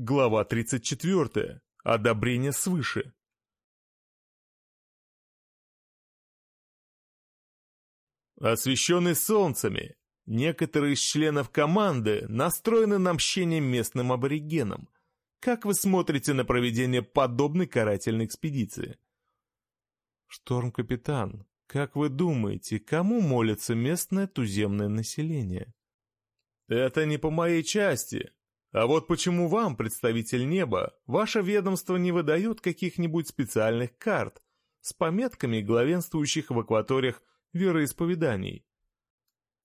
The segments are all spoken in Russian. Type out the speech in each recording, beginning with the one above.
Глава 34. Одобрение свыше. Освещенный солнцами, некоторые из членов команды настроены на мщение местным аборигенам. Как вы смотрите на проведение подобной карательной экспедиции? Шторм-капитан, как вы думаете, кому молится местное туземное население? Это не по моей части. А вот почему вам, представитель неба, ваше ведомство не выдает каких-нибудь специальных карт с пометками главенствующих в акваториях вероисповеданий?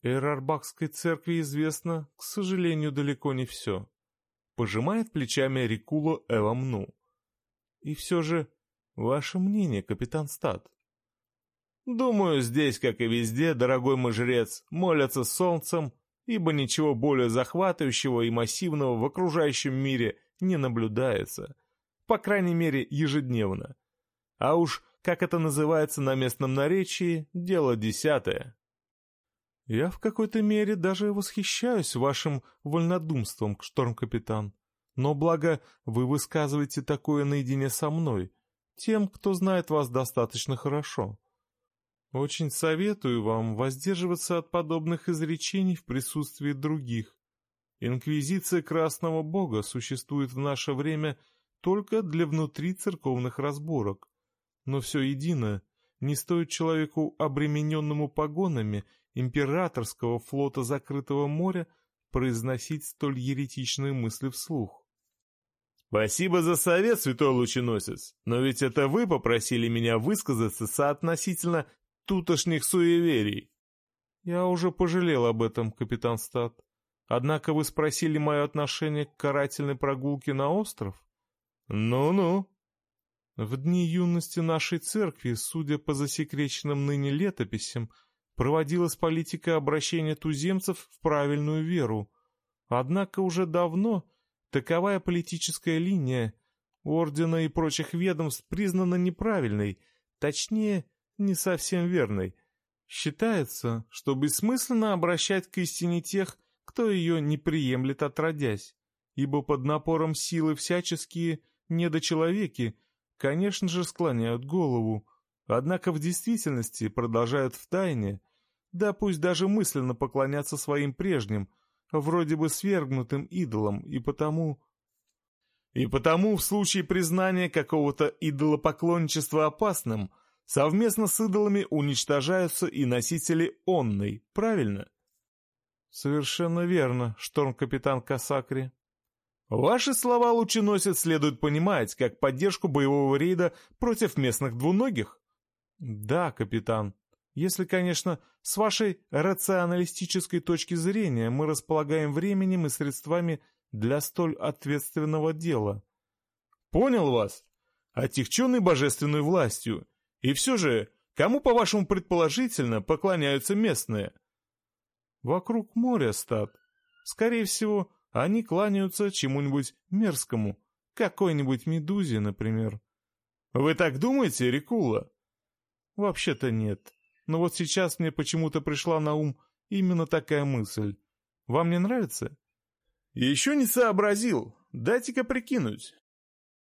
Эрарбакской церкви известно, к сожалению, далеко не все. Пожимает плечами Рикуло Эвамну. И все же, ваше мнение, капитан Стат? Думаю, здесь, как и везде, дорогой мой жрец, молятся солнцем, ибо ничего более захватывающего и массивного в окружающем мире не наблюдается, по крайней мере ежедневно. А уж, как это называется на местном наречии, дело десятое. Я в какой-то мере даже восхищаюсь вашим вольнодумством, шторм-капитан. Но благо вы высказываете такое наедине со мной, тем, кто знает вас достаточно хорошо. Очень советую вам воздерживаться от подобных изречений в присутствии других. Инквизиция Красного Бога существует в наше время только для внутри церковных разборок. Но все едино не стоит человеку, обремененному погонами императорского флота закрытого моря, произносить столь еретичные мысли вслух. «Спасибо за совет, святой лученосец, но ведь это вы попросили меня высказаться соотносительно тутошних суеверий. Я уже пожалел об этом, капитан Стат. Однако вы спросили мое отношение к карательной прогулке на остров? Ну-ну. В дни юности нашей церкви, судя по засекреченным ныне летописям, проводилась политика обращения туземцев в правильную веру. Однако уже давно таковая политическая линия ордена и прочих ведомств признана неправильной, точнее, не совсем верной. Считается, что бессмысленно обращать к истине тех, кто ее не приемлет отродясь, ибо под напором силы всяческие недочеловеки, конечно же, склоняют голову, однако в действительности продолжают в тайне, да пусть даже мысленно поклоняться своим прежним, вроде бы свергнутым идолам, и потому... И потому в случае признания какого-то идолопоклонничества опасным – Совместно с идолами уничтожаются и носители онной, правильно? Совершенно верно, шторм-капитан Касакри. Ваши слова, лученосец, следует понимать как поддержку боевого рейда против местных двуногих? Да, капитан. Если, конечно, с вашей рационалистической точки зрения мы располагаем временем и средствами для столь ответственного дела. Понял вас. Отягченный божественной властью, и все же, кому, по-вашему, предположительно, поклоняются местные? Вокруг моря стат. Скорее всего, они кланяются чему-нибудь мерзкому, какой-нибудь медузе, например. Вы так думаете, Рикула? Вообще-то нет. Но вот сейчас мне почему-то пришла на ум именно такая мысль. Вам не нравится? Еще не сообразил. Дайте-ка прикинуть.